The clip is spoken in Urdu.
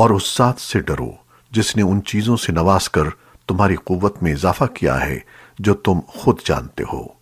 اور اس ذات سے ڈرو جس نے ان چیزوں سے نواز کر تمہاری قوت میں اضافہ کیا ہے جو تم خود جانتے ہو۔